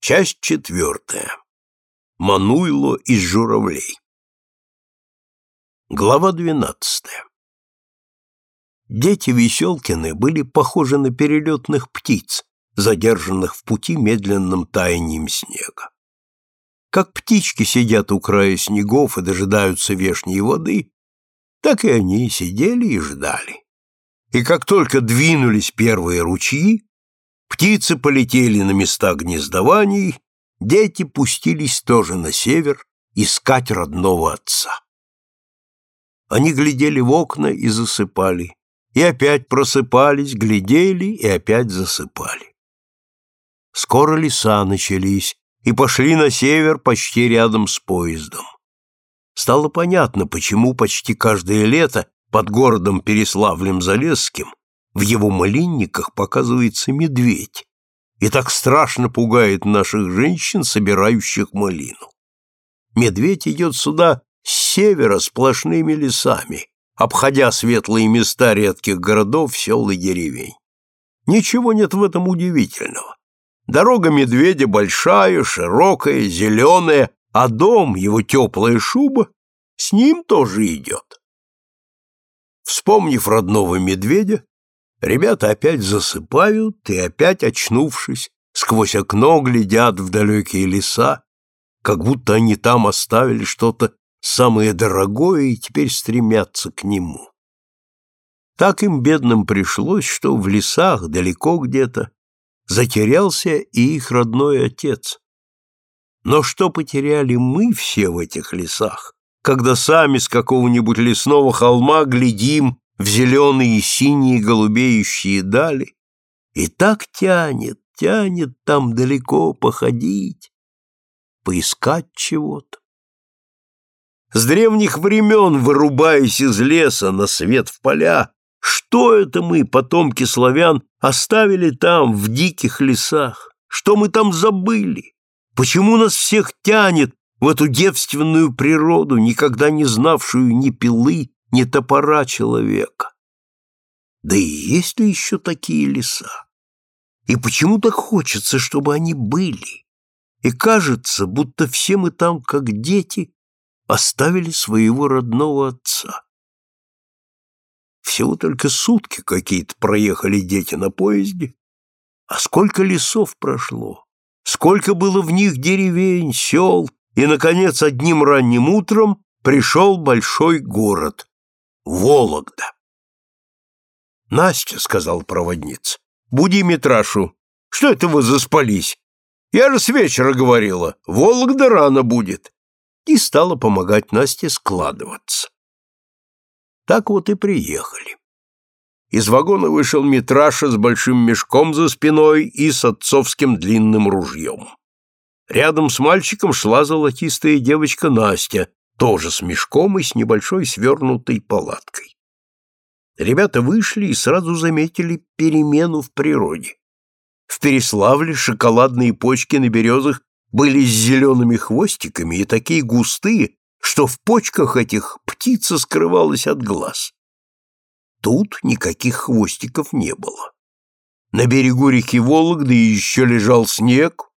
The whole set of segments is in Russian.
Часть четвертая. Мануйло из журавлей. Глава двенадцатая. Дети Веселкины были похожи на перелетных птиц, задержанных в пути медленным таянием снега. Как птички сидят у края снегов и дожидаются вешней воды, так и они сидели и ждали. И как только двинулись первые ручьи, птицы полетели на места гнездований, дети пустились тоже на север искать родного отца. Они глядели в окна и засыпали, и опять просыпались, глядели и опять засыпали. Скоро леса начались и пошли на север почти рядом с поездом. Стало понятно, почему почти каждое лето под городом Переславлем-Залесским в его малинниках показывается медведь и так страшно пугает наших женщин, собирающих малину. Медведь идет сюда с севера сплошными лесами, обходя светлые места редких городов, сел и деревень. Ничего нет в этом удивительного. Дорога медведя большая, широкая, зеленая, а дом, его теплая шуба, с ним тоже идет. Вспомнив родного медведя, ребята опять засыпают и опять, очнувшись, сквозь окно глядят в далекие леса, как будто они там оставили что-то самое дорогое и теперь стремятся к нему. Так им, бедным, пришлось, что в лесах, далеко где-то, затерялся и их родной отец. Но что потеряли мы все в этих лесах, когда сами с какого-нибудь лесного холма глядим в зеленые, синие, голубеющие дали, и так тянет, тянет там далеко походить, поискать чего-то. С древних времен, вырубаясь из леса на свет в поля, что это мы, потомки славян, оставили там, в диких лесах? Что мы там забыли? Почему нас всех тянет в эту девственную природу, никогда не знавшую ни пилы, ни топора человека? Да и есть ли еще такие леса? И почему так хочется, чтобы они были? И кажется, будто все мы там, как дети, оставили своего родного отца. Всего только сутки какие-то проехали дети на поезде, а сколько лесов прошло, сколько было в них деревень, сел, и, наконец, одним ранним утром пришел большой город — Вологда. «Настя», — сказал проводница, — «буди Митрашу. Что это вы заспались? Я же с вечера говорила, Вологда рано будет». И стала помогать Насте складываться. Так вот и приехали. Из вагона вышел Митраша с большим мешком за спиной и с отцовским длинным ружьем. Рядом с мальчиком шла золотистая девочка Настя, тоже с мешком и с небольшой свернутой палаткой. Ребята вышли и сразу заметили перемену в природе. В Переславле шоколадные почки на березах были с зелеными хвостиками и такие густые, что в почках этих птица скрывалась от глаз. Тут никаких хвостиков не было. На берегу реки Вологды еще лежал снег,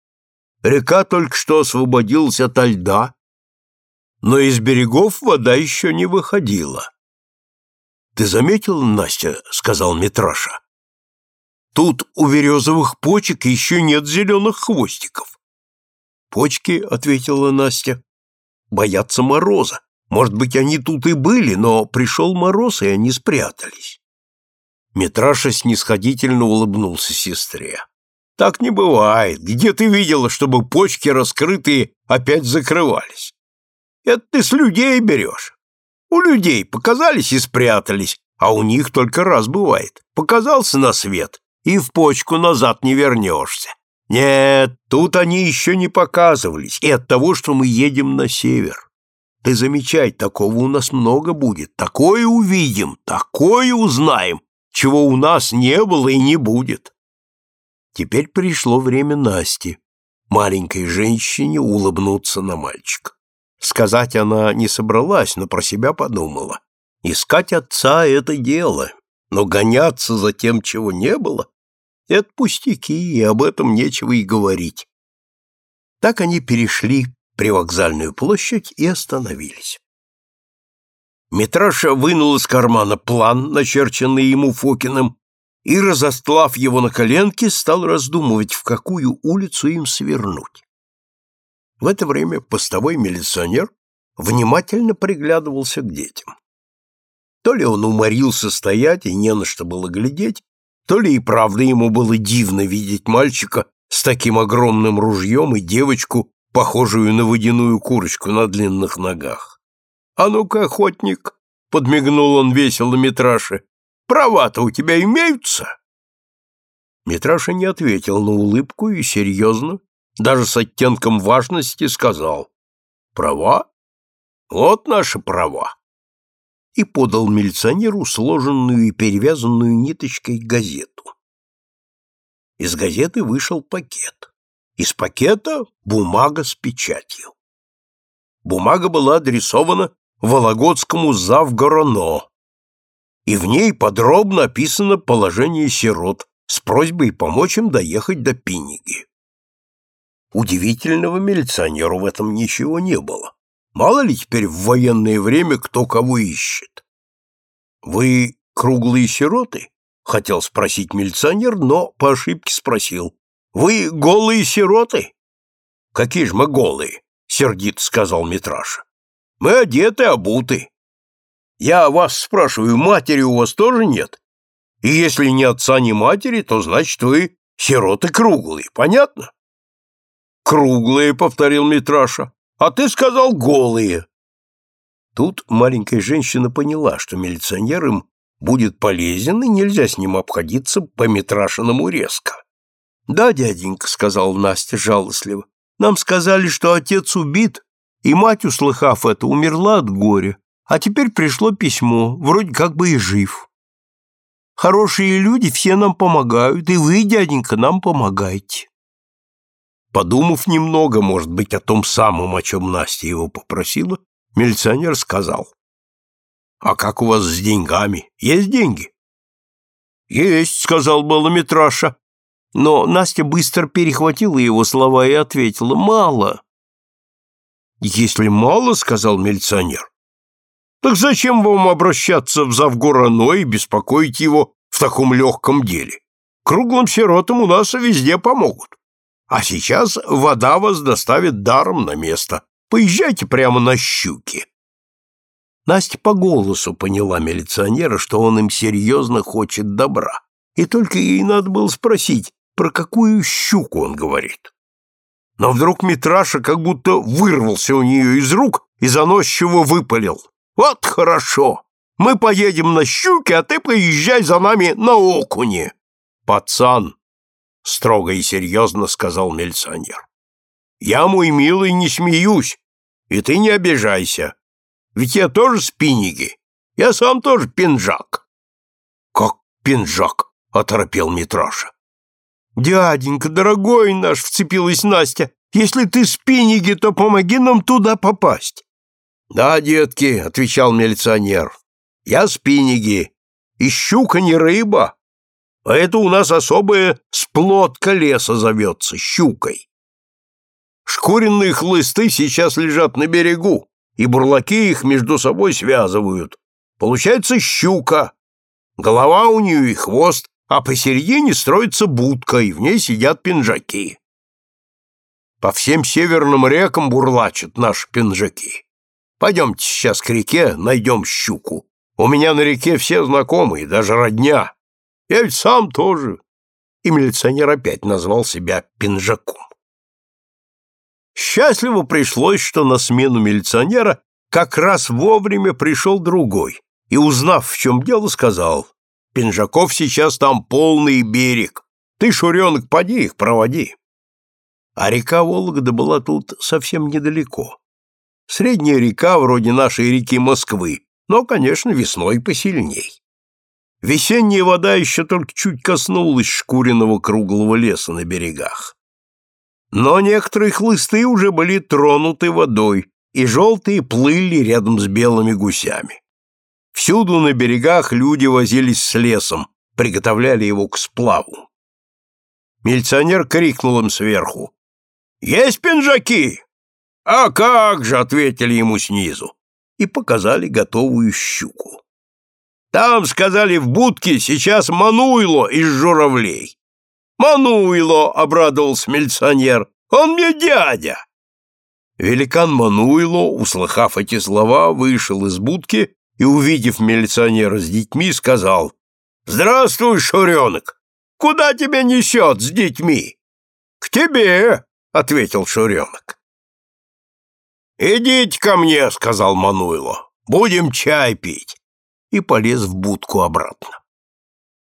река только что освободилась от льда, но из берегов вода еще не выходила. «Ты заметил, Настя?» — сказал Митраша. «Тут у березовых почек еще нет зеленых хвостиков». «Почки», — ответила Настя, боятся мороза. Может быть, они тут и были, но пришел мороз, и они спрятались. Митраша снисходительно улыбнулся сестре. Так не бывает. Где ты видела, чтобы почки раскрытые опять закрывались? Это ты с людей берешь. У людей показались и спрятались, а у них только раз бывает. Показался на свет, и в почку назад не вернешься. Нет, тут они еще не показывались, и от того, что мы едем на север. Ты замечай, такого у нас много будет. Такое увидим, такое узнаем, чего у нас не было и не будет. Теперь пришло время Насти, маленькой женщине, улыбнуться на мальчика. Сказать она не собралась, но про себя подумала. Искать отца — это дело, но гоняться за тем, чего не было, это пустяки, и об этом нечего и говорить. Так они перешли привокзальную площадь и остановились. Митраша вынул из кармана план, начерченный ему Фокиным, и, разостлав его на коленке, стал раздумывать, в какую улицу им свернуть. В это время постовой милиционер внимательно приглядывался к детям. То ли он уморился стоять и не на что было глядеть, то ли и правда ему было дивно видеть мальчика с таким огромным ружьем и девочку, похожую на водяную курочку на длинных ногах. «А ну-ка, охотник!» — подмигнул он весело Митраше. «Права-то у тебя имеются?» Митраша не ответил на улыбку и серьезно, даже с оттенком важности, сказал «Права? Вот наши права!» и подал милиционеру сложенную и перевязанную ниточкой газету. Из газеты вышел пакет. Из пакета бумага с печатью. Бумага была адресована Вологодскому завгороно, и в ней подробно описано положение сирот с просьбой помочь им доехать до Пиниги. Удивительного милиционеру в этом ничего не было. Мало ли теперь в военное время кто кого ищет. «Вы круглые сироты?» — хотел спросить милиционер, но по ошибке спросил. «Вы голые сироты?» «Какие же мы голые?» — сердито сказал Митраша. «Мы одеты, обуты. Я вас спрашиваю, матери у вас тоже нет? И если ни отца, ни матери, то значит вы сироты круглые, понятно?» «Круглые», — повторил Митраша, — «а ты сказал голые». Тут маленькая женщина поняла, что милиционер им будет полезен, и нельзя с ним обходиться по Митрашиному резко. «Да, дяденька», — сказал Настя жалостливо, — «нам сказали, что отец убит, и мать, услыхав это, умерла от горя, а теперь пришло письмо, вроде как бы и жив. Хорошие люди все нам помогают, и вы, дяденька, нам помогайте». Подумав немного, может быть, о том самом, о чем Настя его попросила, милиционер сказал. «А как у вас с деньгами? Есть деньги?» «Есть», — сказал было Митраша. Но Настя быстро перехватила его слова и ответила «мало». «Если мало», — сказал милиционер, — «так зачем вам обращаться в Завгорано и беспокоить его в таком легком деле? Круглым сиротам у нас везде помогут. А сейчас вода вас доставит даром на место. Поезжайте прямо на щуки. Настя по голосу поняла милиционера, что он им серьезно хочет добра, и только ей надо было спросить, про какую щуку он говорит. Но вдруг Митраша как будто вырвался у нее из рук и заносчиво выпалил. «Вот хорошо! Мы поедем на щуке, а ты поезжай за нами на окуне!» «Пацан!» — строго и серьезно сказал милиционер. «Я, мой милый, не смеюсь, и ты не обижайся. Ведь я тоже спинниги. Я сам тоже пинжак». «Как пинжак?» — оторопел Митраша. «Дяденька, дорогой наш!» — вцепилась Настя. «Если ты спинниги, то помоги нам туда попасть». «Да, детки», — отвечал милиционер. «Я спинниги. И щука не рыба, а это у нас особая сплотка леса зовется, щукой. Шкуренные хлысты сейчас лежат на берегу, и бурлаки их между собой связывают. Получается щука. Голова у нее и хвост, а посередине строится будка, и в ней сидят пинжаки. По всем северным рекам бурлачат наши пинжаки. Пойдемте сейчас к реке, найдем щуку. У меня на реке все знакомые, даже родня. Я ведь сам тоже. И милиционер опять назвал себя пинжаком. Счастливо пришлось, что на смену милиционера как раз вовремя пришел другой и, узнав, в чем дело, сказал, «Пинжаков сейчас там полный берег. Ты, Шуренок, поди их проводи». А река Вологда была тут совсем недалеко. Средняя река, вроде нашей реки Москвы, но, конечно, весной посильней. Весенняя вода еще только чуть коснулась шкуренного круглого леса на берегах. Но некоторые хлысты уже были тронуты водой, и желтые плыли рядом с белыми гусями. Всюду на берегах люди возились с лесом, приготовляли его к сплаву. Милиционер крикнул им сверху. Есть пинжаки?» «А как же!» — ответили ему снизу и показали готовую щуку. «Там, сказали, в будке сейчас Мануйло из журавлей». «Мануйло!» — обрадовался милиционер. «Он мне дядя!» Великан Мануйло, услыхав эти слова, вышел из будки и, увидев милиционера с детьми, сказал «Здравствуй, Шуренок! Куда тебя несет с детьми?» «К тебе!» — ответил Шуренок. «Идите ко мне», — сказал Мануйло. «Будем чай пить». И полез в будку обратно.